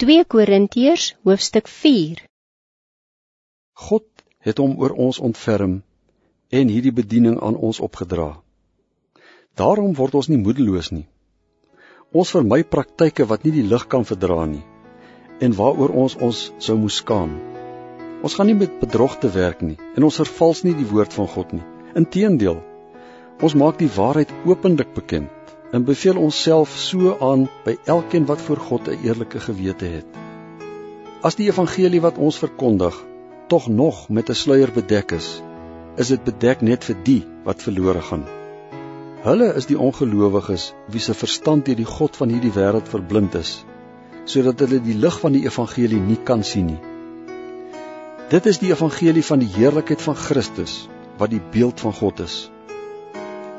2 Korintiërs hoofstuk 4 God het hom oor ons ontferm en hierdie bediening aan ons opgedra. Daarom word ons nie moedeloos nie. Ons vermy praktyke wat nie die lig kan verdra nie en waaroor ons ons sou moes skaam. Ons gaan nie met bedrog te werk nie en ons vervals nie die woord van God nie. Inteendeel, ons maak die waarheid openlik bekend en beveel onsself so aan by elkeen wat voor God 'n eerlike gewete het. As die evangelie wat ons verkondig tog nog met 'n sluier bedek is, is dit bedek net vir die wat verlore gaan. Hulle is die ongelowiges wie se verstand deur die god van hierdie wêreld verblind is, sodat hulle die lig van die evangelie nie kan sien nie. Dit is die evangelie van die heerlikheid van Christus wat die beeld van God is.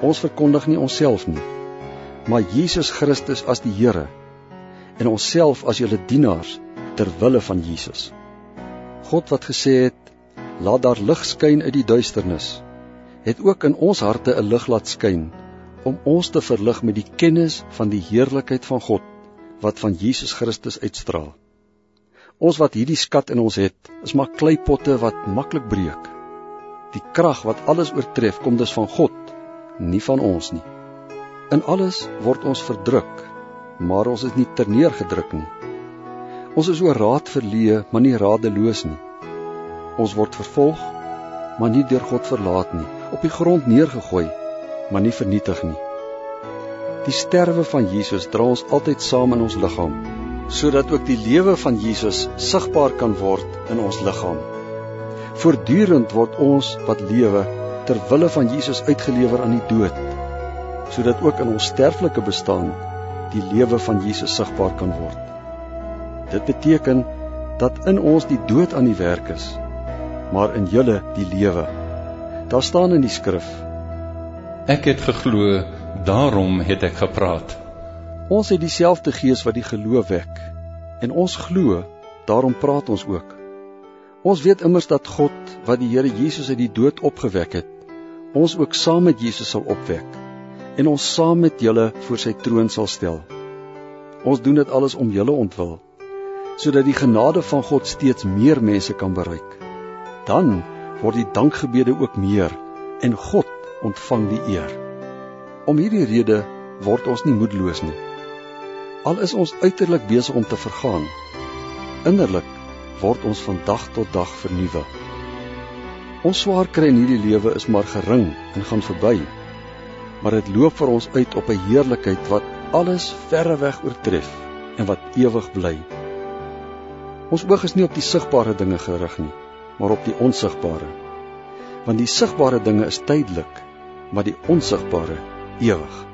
Ons verkondig nie onsself nie, maar Jesus Christus as die Here en onsself as julle dienaars ter wille van Jesus. God wat gesê het, laat daar lig skyn uit die duisternis, het ook in ons harte 'n lig laat skyn om ons te verlig met die kennis van die heerlikheid van God wat van Jesus Christus uitstraal. Ons wat hierdie skat in ons het, is maar kleipotte wat maklik breek. Die krag wat alles oortref, kom dus van God, nie van ons nie. In alles word ons verdruk, maar ons is nie terneergedruk nie. Ons is oor raad verleë, maar nie radeloos nie. Ons word vervolg, maar nie deur God verlaat nie, op die grond neergegooi, maar nie vernietig nie. Die sterwe van Jesus dra ons altyd saam in ons liggaam, sodat ook die lewe van Jesus sigbaar kan word in ons liggaam. Voortdurend word ons wat lewe ter wille van Jesus uitgelewer aan die dood sodat ook in ons sterflike bestaan die lewe van Jesus sigbaar kan word. Dit beteken dat in ons die dood aan die werk is, maar in julle die lewe. Daar staan in die skrif: Ek het geglo, daarom het ek gepraat. Ons het dieselfde gees wat die geloof wek en ons glo, daarom praat ons ook. Ons weet immers dat God wat die Here Jesus uit die dood opgewek het, ons ook saam met Jesus sal opwek en ons saam met julle voor sy troon sal stel. Ons doen dit alles om julle ontwil sodat die genade van God steeds meer mense kan bereik. Dan word die dankgebede ook meer en God ontvang die eer. Om hierdie rede word ons nie moedeloos nie. Al is ons uiterlik besig om te vergaan, innerlik word ons van dag tot dag vernuwe. Ons swaar kry in hierdie lewe is maar gering en gaan verby maar dit loop vir ons uit op 'n heerlikheid wat alles verreweg oortref en wat ewig bly. Ons oog is nie op die sigbare dinge gerig nie, maar op die onsigbare. Want die sigbare dinge is tydelik, maar die onsigbare ewig.